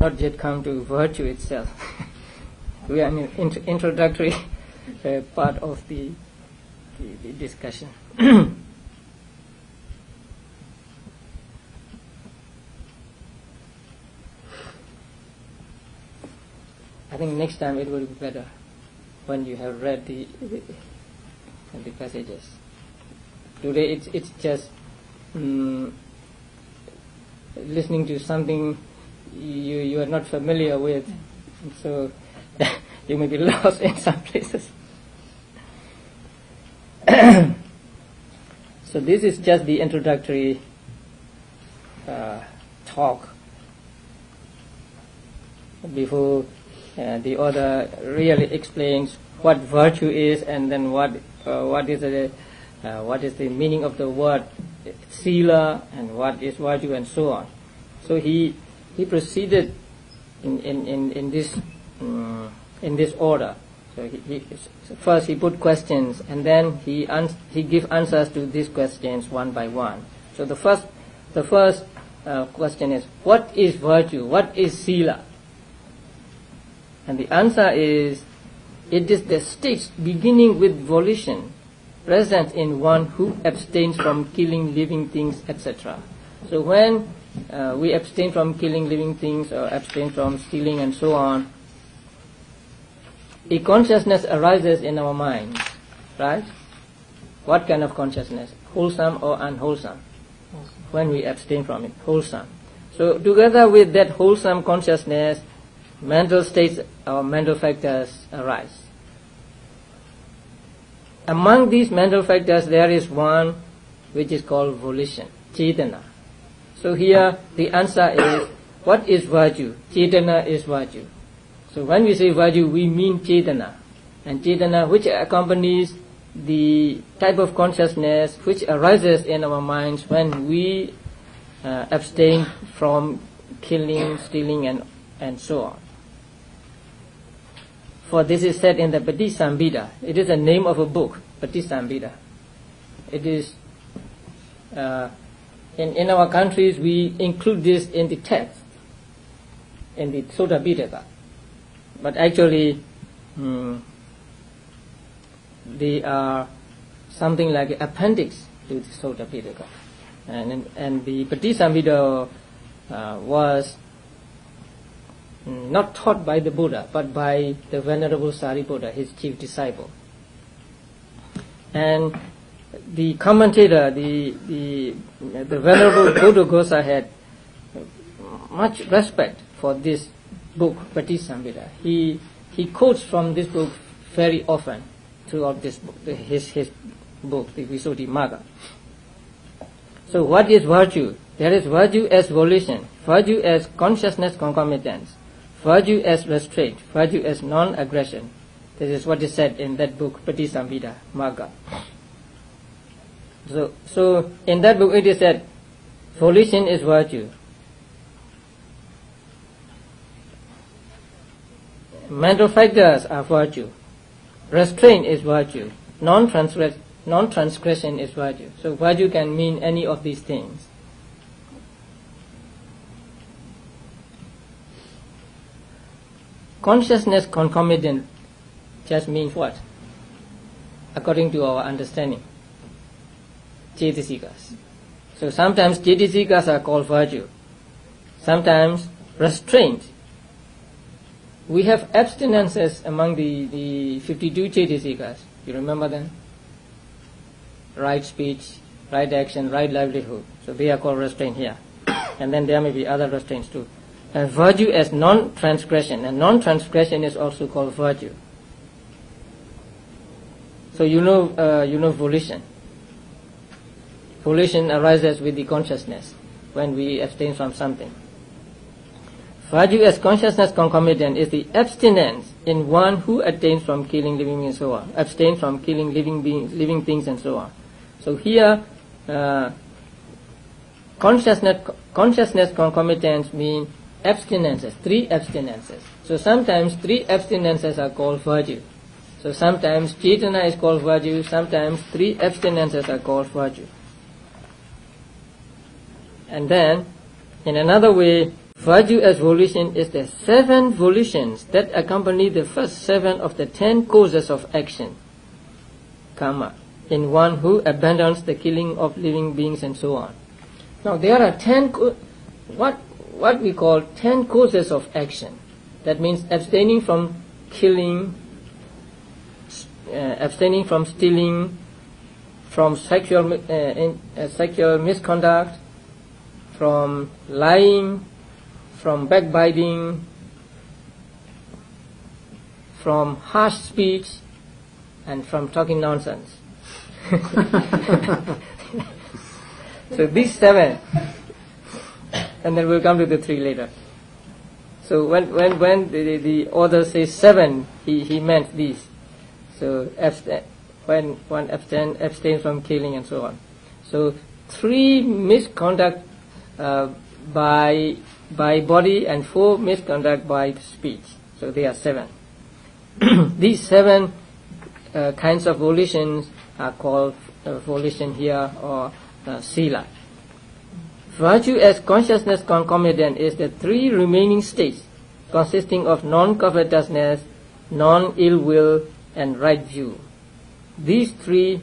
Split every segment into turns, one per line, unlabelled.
not yet come to virtue itself. we are in int- introductory uh, part of the, the, the discussion. I think next time it will be better when you have read the the, the passages. Today it's it's just um, listening to something you you are not familiar with, so you may be lost in some places. so this is just the introductory uh, talk before uh, the author really explains what virtue is and then what uh, what is the uh, what is the meaning of the word sila and what is virtue and so on. So he he proceeded in in in, in this um, in this order. So he, he first he put questions and then he he give answers to these questions one by one. So the first the first uh, question is what is virtue? What is sila? And the answer is, it is the state beginning with volition, present in one who abstains from killing living things, etc. So when uh, we abstain from killing living things or abstain from stealing and so on, a consciousness arises in our minds, right? What kind of consciousness? Wholesome or unwholesome? When we abstain from it, wholesome. So together with that wholesome consciousness, mental states or mental factors arise. Among these mental factors, there is one which is called volition, chetana. So here the answer is, what is virtue? Chetana is virtue. So when we say virtue, we mean chetana. And chetana which accompanies the type of consciousness which arises in our minds when we uh, abstain from killing, stealing, and, and so on. For this is said in the Patisambhida. It is the name of a book, Patisambhida. It is, uh, in, in our countries, we include this in the text, in the Sutta Pitaka. But actually, um, they are something like appendix to the Sutta Pitaka. And, and the Patisambhida uh, was not taught by the Buddha, but by the Venerable Sariputta, his chief disciple. And the commentator, the, the, the Venerable Buddhaghosa had much respect for this book, Patisambhida. He, he quotes from this book very often throughout this book, his, his book, the Visuddhimagga. So what is virtue? There is virtue as volition, virtue as consciousness concomitance, virtue as restraint, virtue as non-aggression. This is what is said in that book, Patisambhida Magga. So, so in that book it is said, volition is virtue. Mental factors are virtue. Restraint is virtue. Non-transgress- non-transgression is virtue. So virtue can mean any of these things. Consciousness concomitant just means what? According to our understanding. Chetasikas. So sometimes Chetasikas are called virtue. Sometimes restraint. We have abstinences among the, the 52 Chetasikas. You remember them? Right speech, right action, right livelihood. So they are called restraint here. And then there may be other restraints too. And virtue as non-transgression, and non-transgression is also called virtue. So you know, uh, you know volition. Volition arises with the consciousness when we abstain from something. Virtue as consciousness concomitant is the abstinence in one who attains from killing living and so on, abstain from killing living beings, living things and so on. So here, uh, consciousness consciousness concomitance means abstinences, three abstinences. So sometimes three abstinences are called virtue. So sometimes chetana is called virtue, sometimes three abstinences are called virtue. And then, in another way, Virtue as volition is the seven volitions that accompany the first seven of the ten causes of action, karma, in one who abandons the killing of living beings and so on. Now there are ten, what, what we call ten causes of action. That means abstaining from killing, uh, abstaining from stealing, from sexual, uh, in, uh, sexual misconduct, from lying, from backbiting, from harsh speech, and from talking nonsense. so these seven, and then we'll come to the three later. So when when when the, the, author says seven, he, he meant these. So abstain, when one abstain abstain from killing and so on. So three misconduct by by body and four misconduct by speech. So they are seven. These seven uh, kinds of volitions are called uh, volition here or uh, sila. Virtue as consciousness concomitant is the three remaining states consisting of non-covetousness, non-ill will, and right view. These three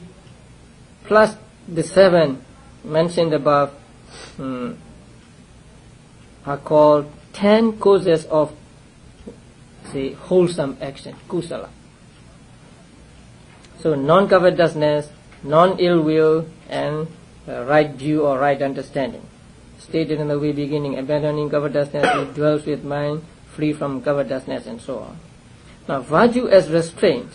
plus the seven mentioned above mm, are called ten causes of say wholesome action, kusala. So non-covetousness, non-ill will, and uh, right view or right understanding. Stated in the way beginning, abandoning covetousness, he dwells with mind, free from covetousness, and so on. Now, virtue as restraint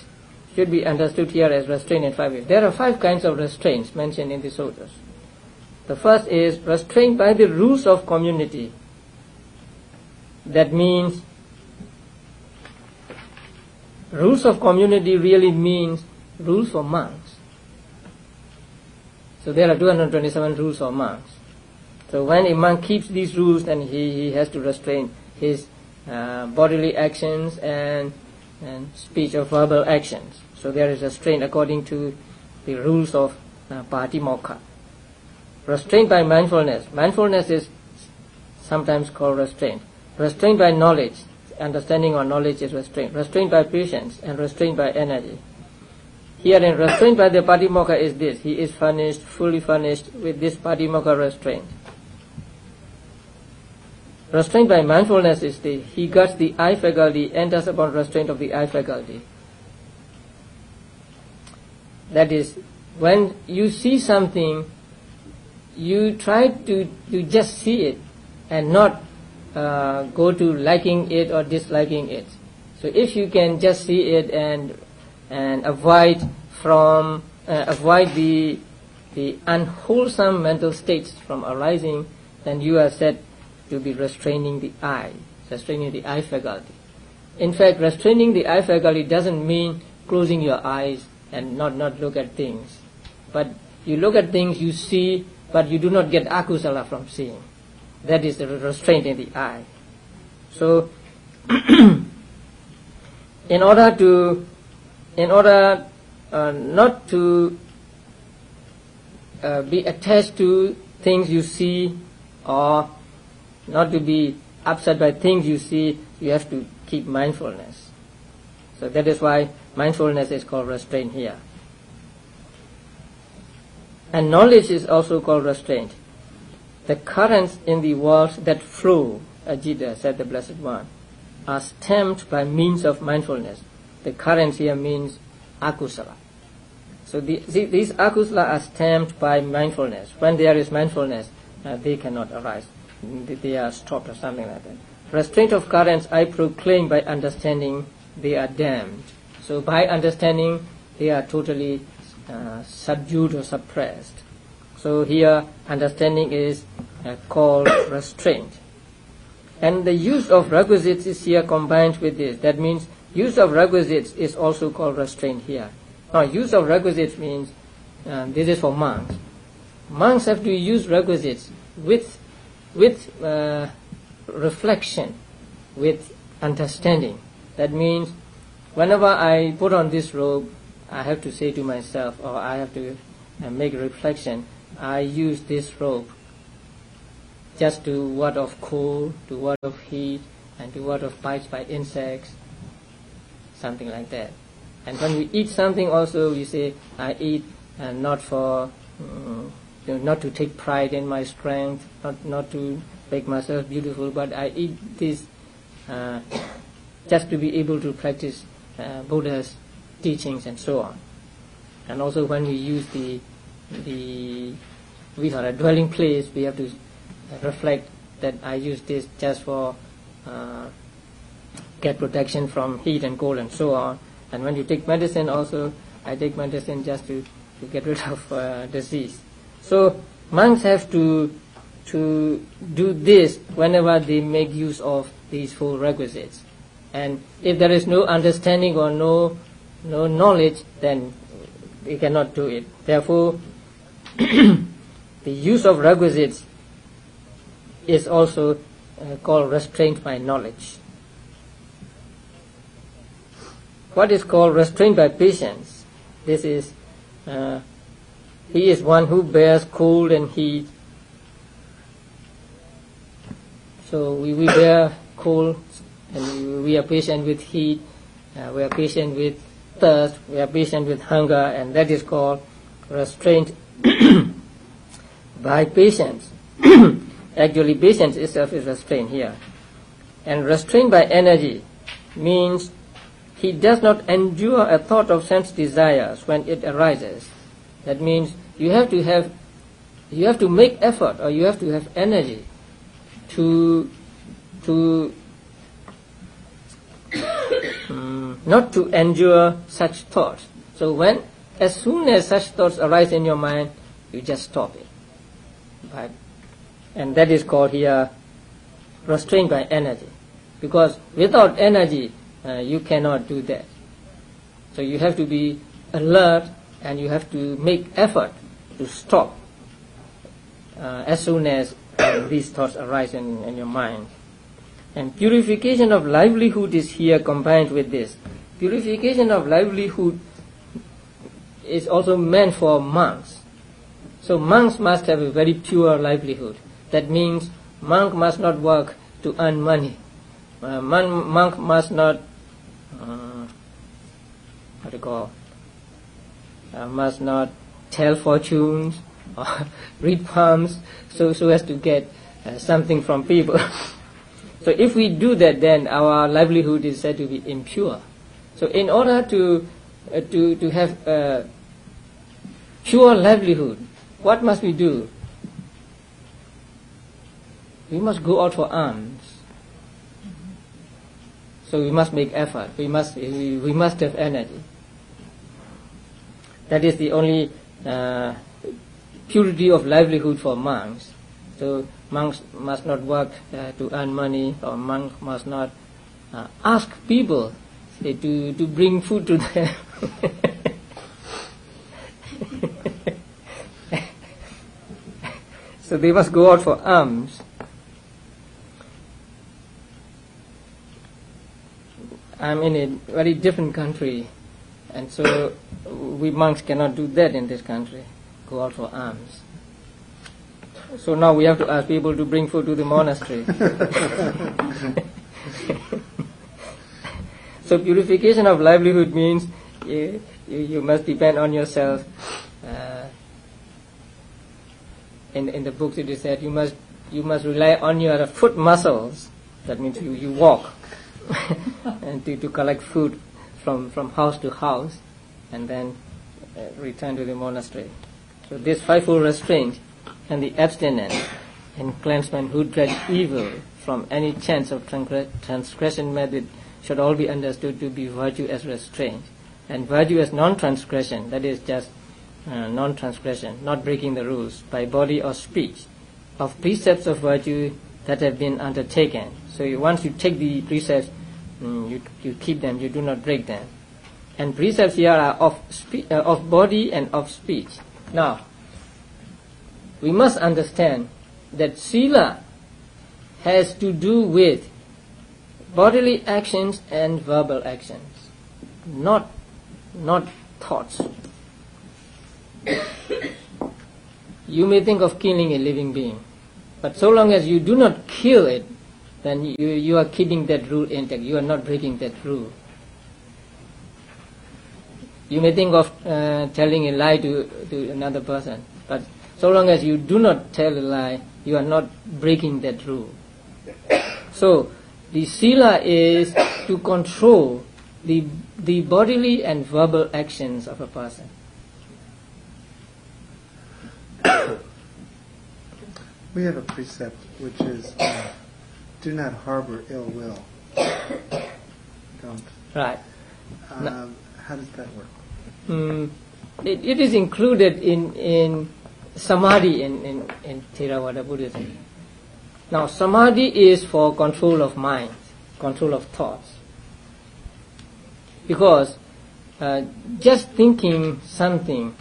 should be understood here as restraint in five ways. There are five kinds of restraints mentioned in the sutras. The first is restraint by the rules of community. That means rules of community really means rules for monks. So there are 227 rules for monks. So when a monk keeps these rules, then he, he has to restrain his uh, bodily actions and, and speech or verbal actions. So there is a restraint according to the rules of uh, Patimokkha. Restraint by mindfulness. Mindfulness is sometimes called restraint. Restraint by knowledge. Understanding or knowledge is restrained. Restrained by patience and restrained by energy. Here in restraint by the Patimokkha is this. He is furnished, fully furnished with this Patimokkha restraint. Restraint by mindfulness is the, he guards the eye faculty, enters upon restraint of the eye faculty. That is, when you see something, you try to, to just see it and not uh, go to liking it or disliking it. So if you can just see it and and avoid from uh, avoid the the unwholesome mental states from arising, then you are said to be restraining the eye, restraining the eye faculty. In fact, restraining the eye faculty doesn't mean closing your eyes and not not look at things, but you look at things, you see, but you do not get akusala from seeing. That is the restraint in the eye. So, in order to, in order uh, not to uh, be attached to things you see, or not to be upset by things you see, you have to keep mindfulness. So that is why mindfulness is called restraint here. And knowledge is also called restraint the currents in the world that flow, Ajita said the Blessed One, are stemmed by means of mindfulness. The currents here means akusala. So the, the, these akusala are stemmed by mindfulness. When there is mindfulness, uh, they cannot arise. They are stopped or something like that. Restraint of currents I proclaim by understanding they are dammed. So by understanding they are totally uh, subdued or suppressed. So here understanding is uh, called restraint. And the use of requisites is here combined with this. That means use of requisites is also called restraint here. Now use of requisites means uh, this is for monks. Monks have to use requisites with with uh, reflection, with understanding. That means whenever I put on this robe, I have to say to myself, or I have to uh, make reflection, I use this robe just to ward off cold, to ward off heat, and to ward off bites by insects, something like that. And when we eat something also, we say, I eat uh, not for, um, you know, not to take pride in my strength, not, not to make myself beautiful, but I eat this uh, just to be able to practice uh, Buddha's teachings and so on. And also when we use the, the we are a dwelling place, we have to reflect that I use this just for uh, get protection from heat and cold and so on. And when you take medicine also, I take medicine just to, to get rid of uh, disease. So monks have to to do this whenever they make use of these four requisites. And if there is no understanding or no no knowledge, then we cannot do it. Therefore, the use of requisites is also uh, called restraint by knowledge. What is called restraint by patience? This is, uh, he is one who bears cold and heat. So we, we bear cold and we are patient with heat, uh, we are patient with thirst, we are patient with hunger, and that is called restraint by patience. Actually, patience itself is restraint here. And restraint by energy means he does not endure a thought of sense desires when it arises. That means you have to have, you have to make effort or you have to have energy to, to um, not to endure such thoughts. So when, as soon as such thoughts arise in your mind, you just stop it. But and that is called here restraint by energy. Because without energy, uh, you cannot do that. So you have to be alert and you have to make effort to stop uh, as soon as uh, these thoughts arise in, in your mind. And purification of livelihood is here combined with this. Purification of livelihood is also meant for monks. So monks must have a very pure livelihood. That means monk must not work to earn money. Uh, monk must not, uh, what do you call, uh, must not tell fortunes or read palms so, so as to get uh, something from people. so if we do that, then our livelihood is said to be impure. So in order to, uh, to, to have a pure livelihood, what must we do? we must go out for alms. So we must make effort. We must we, we must have energy. That is the only uh, purity of livelihood for monks. So monks must not work uh, to earn money, or monk must not uh, ask people to to bring food to them. so they must go out for alms. I'm in a very different country, and so we monks cannot do that in this country, go out for alms. So now we have to ask people to bring food to the monastery. so purification of livelihood means you, you, you must depend on yourself. Uh, in, in the books it is said you must you must rely on your foot muscles. That means you, you walk and to, to collect food from, from house to house and then uh, return to the monastery. So this fivefold restraint and the abstinence and cleansement who dread evil from any chance of transgression method should all be understood to be virtue as restraint. And virtue as non-transgression, that is just uh, non-transgression, not breaking the rules by body or speech, of precepts of virtue that have been undertaken. So you, once you take the precepts, mm, you, you keep them, you do not break them. And precepts here are of, spe- uh, of body and of speech. Now, we must understand that sila has to do with bodily actions and verbal actions, not, not thoughts. you may think of killing a living being But so long as you do not kill it, then you, you are keeping that rule intact. You are not breaking that rule. You may think of uh, telling a lie to, to another person, but so long as you do not tell a lie, you are not breaking that rule. So, the sila is to control the, the bodily and verbal actions of a person.
We have a precept which is uh, do not harbor ill will. Don't.
Right.
Um, how does that work?
Mm, it, it is included in, in samadhi in, in, in Theravada Buddhism. Now, samadhi is for control of mind, control of thoughts. Because uh, just thinking something,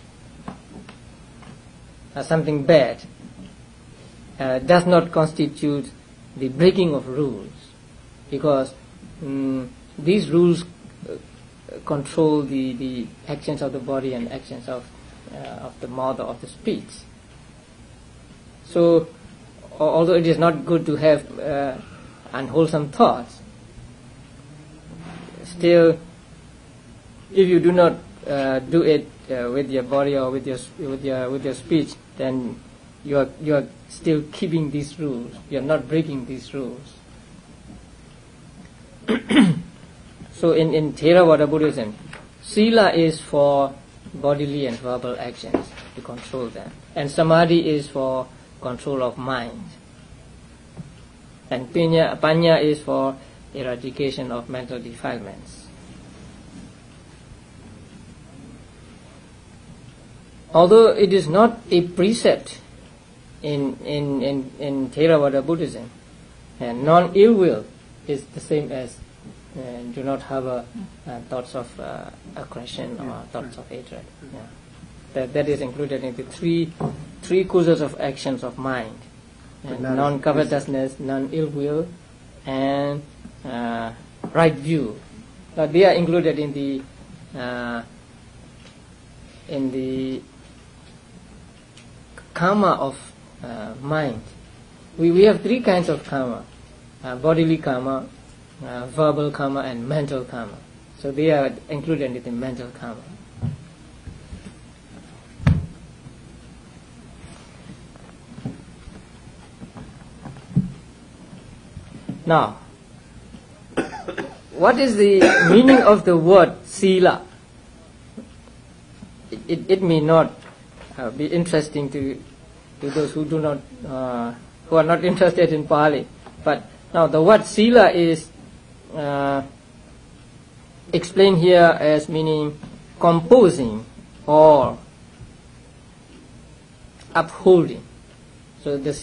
uh, something bad, uh, does not constitute the breaking of rules. Because mm, these rules uh, control the, the actions of the body and actions of, uh, of the mouth or of the speech. So, although it is not good to have uh, unwholesome thoughts, still, if you do not uh, do it uh, with your body or with your with your with your speech, then you are you are still keeping these rules. You are not breaking these rules. so in in Theravada Buddhism, sila is for bodily and verbal actions to control them, and samadhi is for control of mind, and panya panya is for eradication of mental defilements. Although it is not a precept in, in, in, in Theravada Buddhism, and non-ill will is the same as uh, do not harbor uh, thoughts of uh, aggression or thoughts of hatred. Yeah. That, that is included in the three, three causes of actions of mind. And non-covetousness, non-ill will, and uh, right view. But they are included in the uh, in the karma of uh, mind. We, we have three kinds of karma uh, bodily karma, uh, verbal karma, and mental karma. So they are included in the mental karma. Now, what is the meaning of the word sila? It, it, it may not uh, be interesting to to those who do not uh, who are not interested in Pali. But now the word sila is uh, explained here as meaning composing or upholding. So the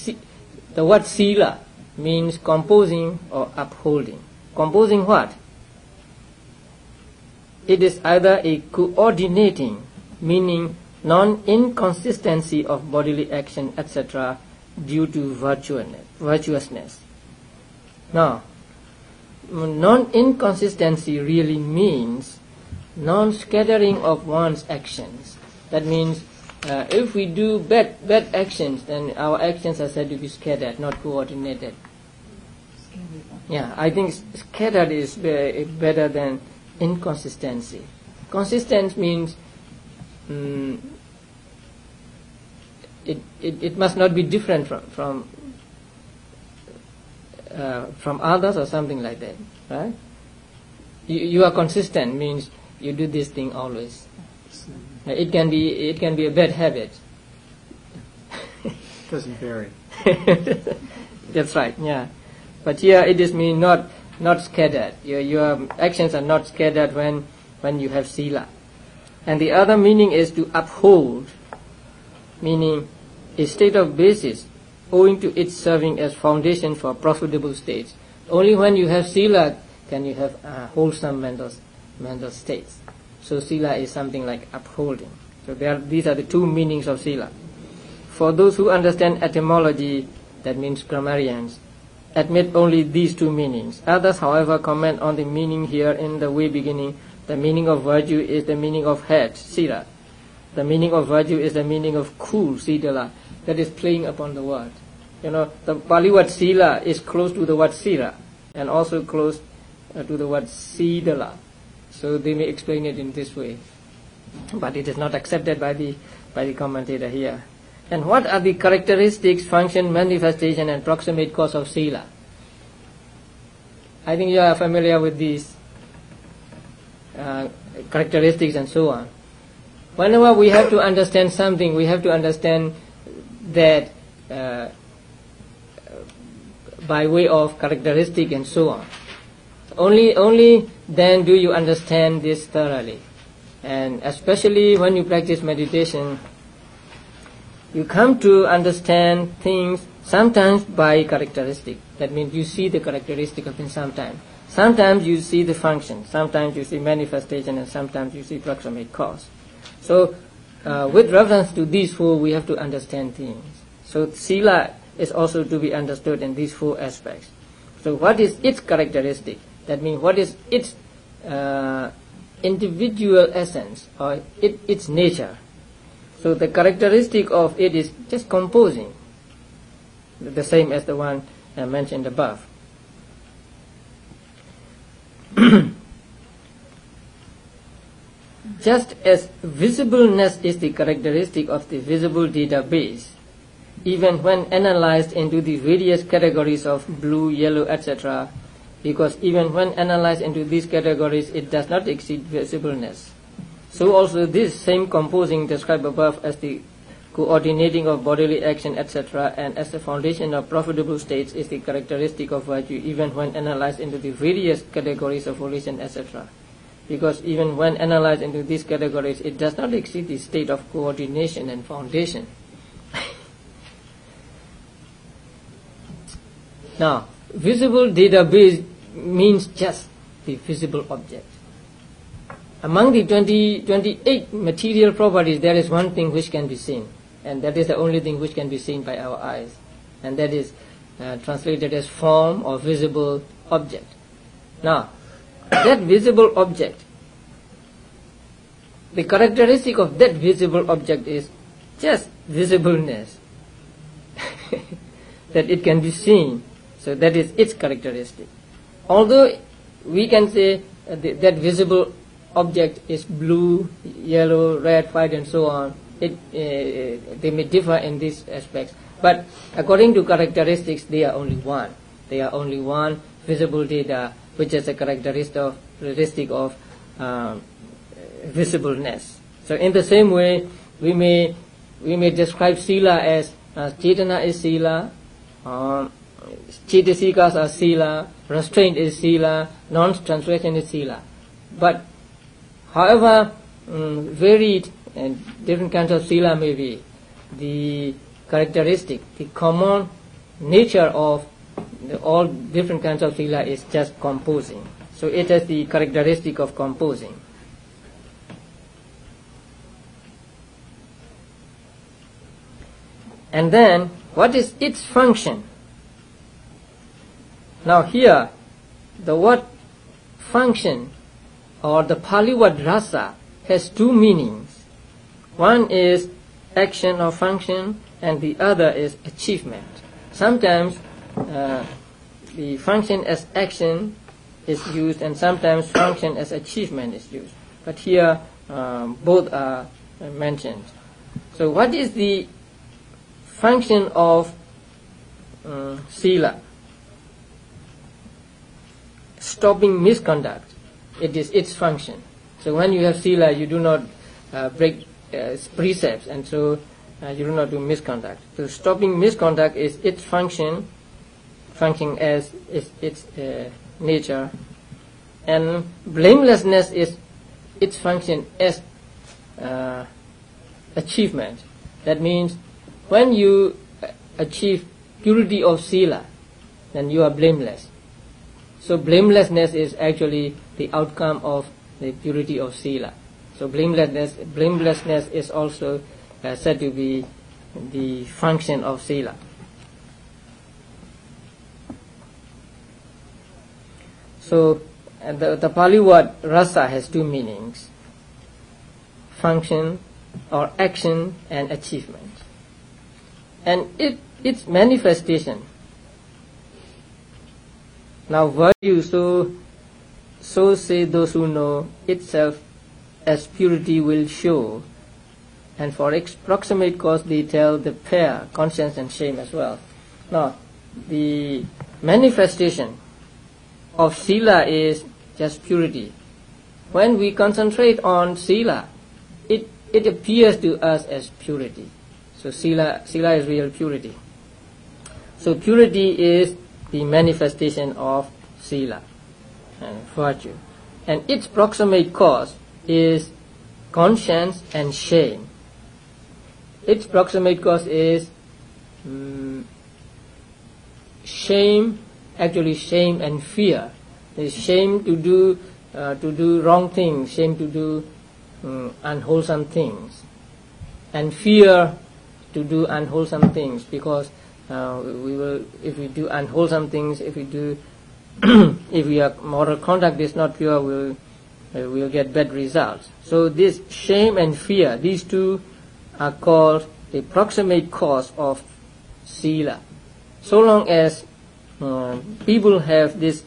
the word sila means composing or upholding. Composing what? It is either a coordinating, meaning non-inconsistency of bodily action, etc., due to virtuousness. Now, non-inconsistency really means non-scattering of one's actions. That means uh, if we do bad, bad actions, then our actions are said to be scattered, not coordinated. Yeah, I think scattered is be- better than inconsistency. Consistent means mm, it, it, it must not be different from from uh, from others or something like that, right? You, you are consistent means you do this thing always. It can be it can be a bad habit.
Doesn't vary.
That's right. Yeah, but here it is mean not not scattered. Your your actions are not scattered when when you have sila, and the other meaning is to uphold, meaning a state of basis, owing to its serving as foundation for profitable states. Only when you have sila can you have wholesome mental mental states. So sila is something like upholding. So there, these are the two meanings of sila. For those who understand etymology, that means grammarians, admit only these two meanings. Others, however, comment on the meaning here in the way beginning. The meaning of virtue is the meaning of head, sira. The meaning of virtue is the meaning of cool, sidala. That is playing upon the word. You know, the Pali word sila is close to the word sira and also close uh, to the word sidala. So they may explain it in this way. But it is not accepted by the, by the commentator here. And what are the characteristics, function, manifestation, and proximate cause of sila? I think you are familiar with these uh, characteristics and so on. Whenever we have to understand something, we have to understand that uh, by way of characteristic and so on. Only, only then do you understand this thoroughly. And especially when you practice meditation, you come to understand things sometimes by characteristic. That means you see the characteristic of it sometimes. Sometimes you see the function, sometimes you see manifestation, and sometimes you see proximate cause. So, uh, with reference to these four, we have to understand things. So, sila is also to be understood in these four aspects. So, what is its characteristic? That means, what is its uh, individual essence or it, its nature? So, the characteristic of it is just composing, the same as the one uh, mentioned above. Just as visibleness is the characteristic of the visible database, even when analyzed into the various categories of blue, yellow, etc., because even when analyzed into these categories, it does not exceed visibleness. So also this same composing described above as the coordinating of bodily action, etc., and as the foundation of profitable states is the characteristic of virtue, even when analyzed into the various categories of volition, etc. Because even when analyzed into these categories, it does not exceed the state of coordination and foundation. now, visible database means just the visible object. Among the 20, 28 material properties, there is one thing which can be seen and that is the only thing which can be seen by our eyes, and that is uh, translated as form or visible object. Now, that visible object, the characteristic of that visible object is just visibleness, that it can be seen. So that is its characteristic. Although we can say uh, that visible object is blue, yellow, red, white, and so on, it, uh, they may differ in these aspects. But according to characteristics, they are only one. They are only one visible data, which is a characteristic of, characteristic of um, visibleness. So in the same way, we may we may describe sila as uh, chetana is sila, um, chetasikas are sila, restraint is sila, non-transgression is sila. But however um, varied and different kinds of sila may be the characteristic, the common nature of the, all different kinds of sila is just composing. So it is the characteristic of composing. And then, what is its function? Now here, the word function or the Pali word rasa has two meanings. One is action or function, and the other is achievement. Sometimes uh, the function as action is used, and sometimes function as achievement is used. But here, um, both are mentioned. So, what is the function of uh, sila? Stopping misconduct. It is its function. So, when you have sila, you do not uh, break uh, precepts, and so uh, you do not do misconduct. So stopping misconduct is its function, function as its, its uh, nature, and blamelessness is its function as uh, achievement. That means when you achieve purity of sila, then you are blameless. So blamelessness is actually the outcome of the purity of sila. So blamelessness, blamelessness is also uh, said to be the function of sila. So the, the Pali word rasa has two meanings function or action and achievement. and it, its manifestation. Now virtue, so, so say those who know itself as purity will show, and for ex- proximate cause they tell the pair, conscience and shame as well. Now, the manifestation of sila is just purity. When we concentrate on sila, it, it appears to us as purity. So sila, sila is real purity. So purity is the manifestation of sila and virtue. And its proximate cause is conscience and shame. Its proximate cause is mm, shame, actually shame and fear. There's shame to do uh, to do wrong things, shame to do um, unwholesome things, and fear to do unwholesome things because uh, we will if we do unwholesome things, if we do if our moral conduct is not pure, we'll uh, we'll get bad results. So this shame and fear, these two are called the proximate cause of sila. So long as uh, people have this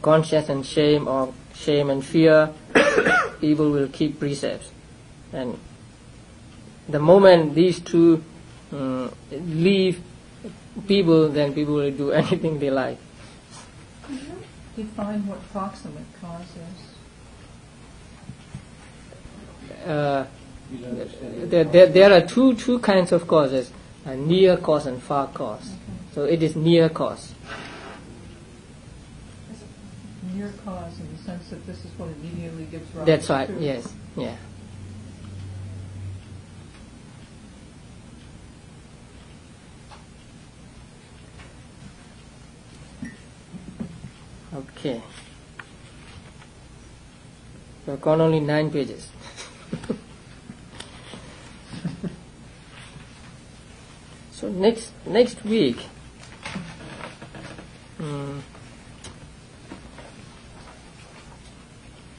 conscience and shame or shame and fear, people will keep precepts. And the moment these two um, leave people, then people will do anything they like.
Define what proximate cause is.
Uh, there, there, there are two, two kinds of causes, a near cause and far cause. So it is near cause.
Near cause in the sense that this is what immediately gives rise
That's right,
to.
yes, yeah. Okay. We've gone only nine pages. so next next week, hmm,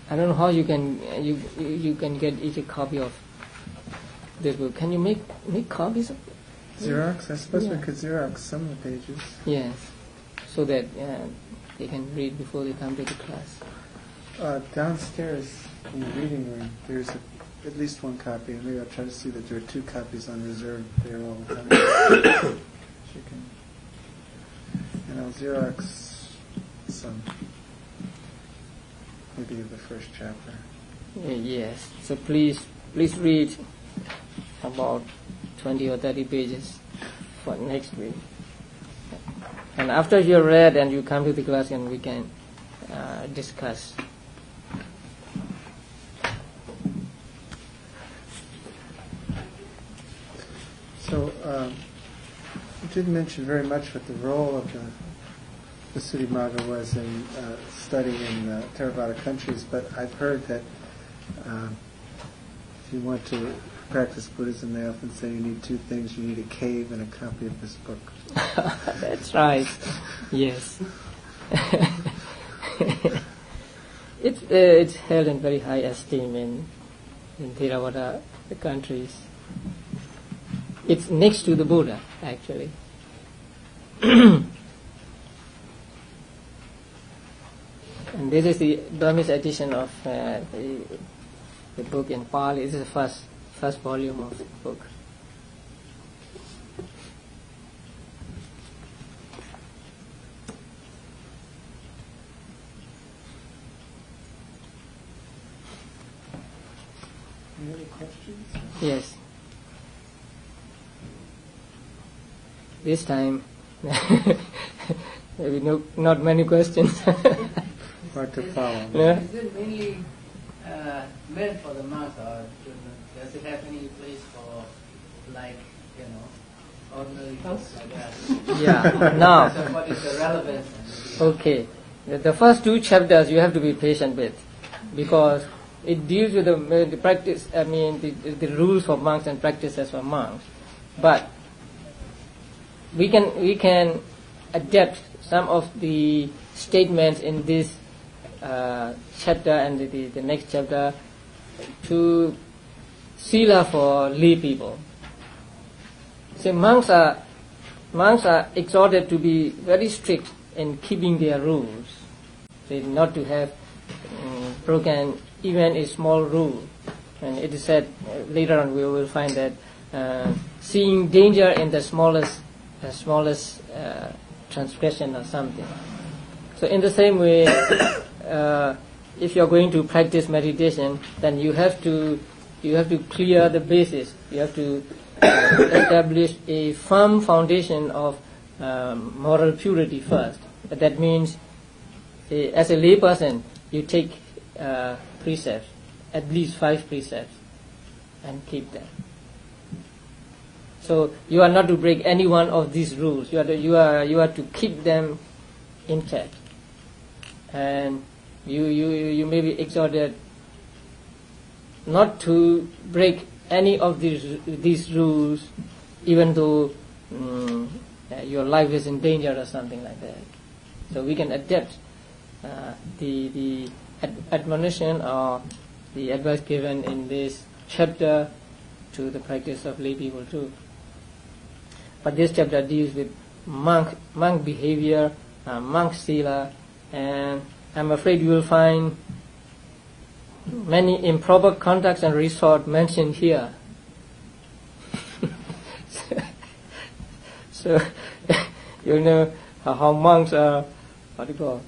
I don't know how you can you you you can get each a copy of this book. Can you make make copies of
Xerox? I suppose
Yeah.
we could Xerox some of the pages.
Yes, so that uh, they can read before they come to the class.
Uh, downstairs in the reading room, there's a, at least one copy. and Maybe I'll try to see that there are two copies on reserve there all the time. She can, and I'll Xerox some, maybe of the first chapter.
Uh, yes, so please please read about twenty or thirty pages for next week. And after you read and you come to the class, and we can uh, discuss.
So, um, you didn't mention very much what the role of the Visuddhimagga was in uh, studying in uh, Theravada countries, but I've heard that um, if you want to practice Buddhism, they often say you need two things. You need a cave and a copy of this book.
That's right. Yes. it's uh, it's held in very high esteem in in Theravada countries. It's next to the Buddha, actually. and this is the Burmese edition of uh, the, the book in Pali. This is the first first volume of the book.
Any other questions?
Yes. This time, maybe no, not many questions.
Hard to follow.
yeah.
Is it mainly uh, meant for the monks or does it have any place for like, you know, ordinary folks like us?
Yeah. Now,
So what is the relevance?
okay. The, the first two chapters you have to be patient with, because it deals with the, the practice. I mean, the, the rules for monks and practices for monks. But we can we can adapt some of the statements in this uh, chapter and the, the, the next chapter to sila for lay people. So monks are monks are exhorted to be very strict in keeping their rules. Not to have um, broken even a small rule. And it is said uh, later on we will find that uh, seeing danger in the smallest, uh, smallest uh, transgression or something. So in the same way, uh, if you are going to practice meditation, then you have to you have to clear the basis. You have to uh, establish a firm foundation of um, moral purity first. That means, eh, as a layperson, you take uh, precepts, at least five precepts, and keep them. So you are not to break any one of these rules. You are to, you are you are to keep them intact, and you you you may be exhorted not to break any of these these rules, even though uh, your life is in danger or something like that. So we can adapt uh, the the ad- admonition or the advice given in this chapter to the practice of lay people too. But this chapter deals with monk monk behavior, uh, monk sila, and I'm afraid you will find many improper contacts and resort mentioned here. so you know how, how monks are what do you call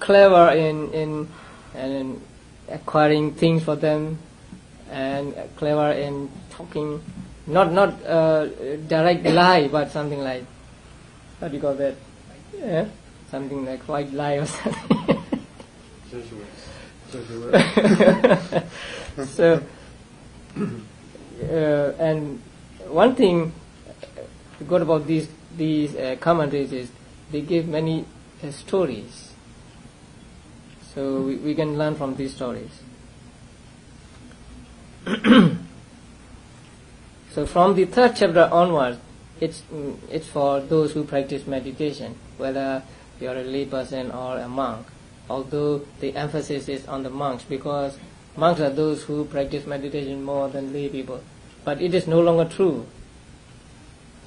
clever in in in acquiring things for them and clever in talking not not uh, direct lie but something like what do you call that yeah? something like white lie or something so, uh, and one thing good about these these uh, commentaries is they give many uh, stories. So we, we can learn from these stories. so from the third chapter onwards, it's it's for those who practice meditation, whether you're a layperson or a monk although the emphasis is on the monks because monks are those who practice meditation more than lay people. But it is no longer true.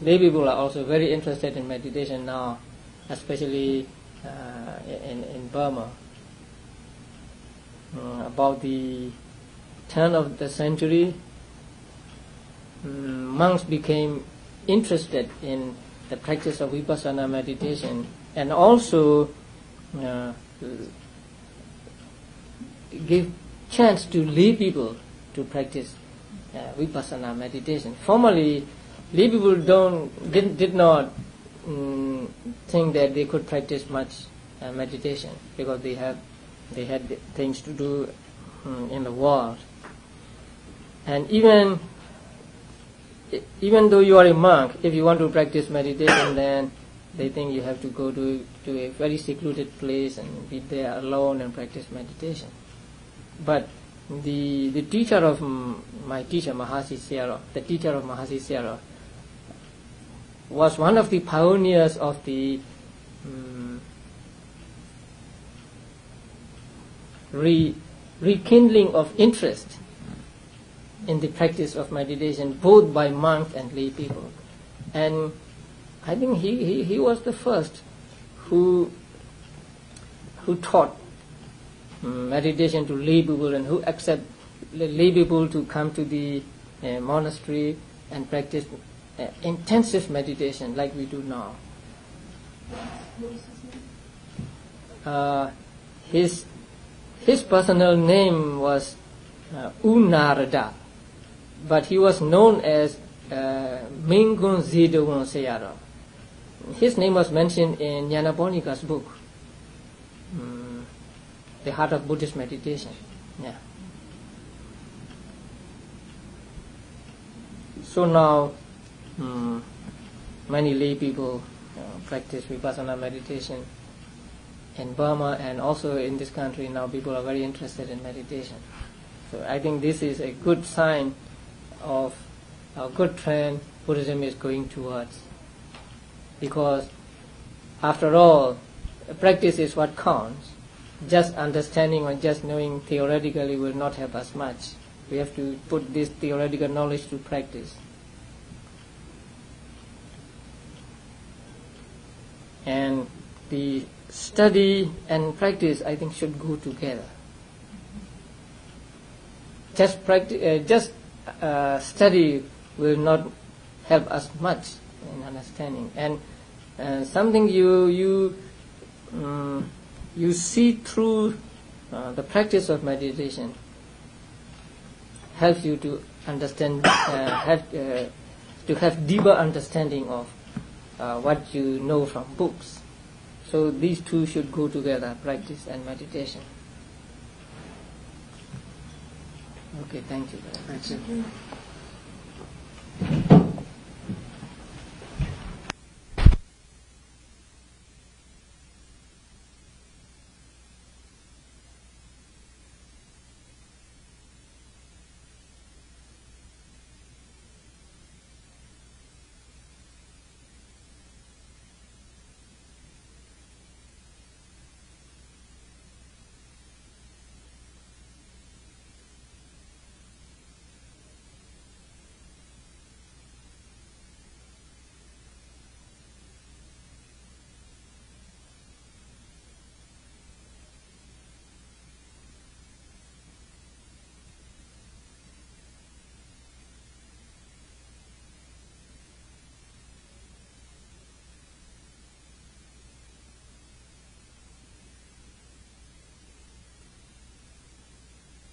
Lay people are also very interested in meditation now, especially uh, in, in Burma. Uh, about the turn of the century, um, monks became interested in the practice of vipassana meditation and also uh, give chance to lay people to practice uh, vipassana meditation. Formerly, lay people don't did, did not um, think that they could practice much uh, meditation because they have they had things to do um, in the world. And even even though you are a monk, if you want to practice meditation, then they think you have to go to, to a very secluded place and be there alone and practice meditation. But the the teacher of my teacher Mahasi Sayadaw, the teacher of Mahasi Sayadaw, was one of the pioneers of the um, re, rekindling of interest in the practice of meditation, both by monks and lay people. And I think he, he, he was the first who who taught meditation to lay people and who accept lay people to come to the uh, monastery and practice uh, intensive meditation like we do now. Uh, his his personal name was uh, U Narada, but he was known as uh, Mingun Zidawon Sayadaw. His name was mentioned in Nyanaponika's book. Um, the heart of Buddhist meditation. Yeah. So now, um, many lay people uh, practice vipassana meditation in Burma and also in this country now people are very interested in meditation. So I think this is a good sign of a good trend Buddhism is going towards. Because after all, practice is what counts. Just understanding or just knowing theoretically will not help us much. We have to put this theoretical knowledge to practice. And the study and practice I think should go together. Just practice, uh, just uh, study will not help us much in understanding, and uh, something you you um, you see through uh, the practice of meditation helps you to understand, uh, have, uh, to have deeper understanding of what you know from books. So these two should go together, practice and meditation. Okay, thank you.
Thank you.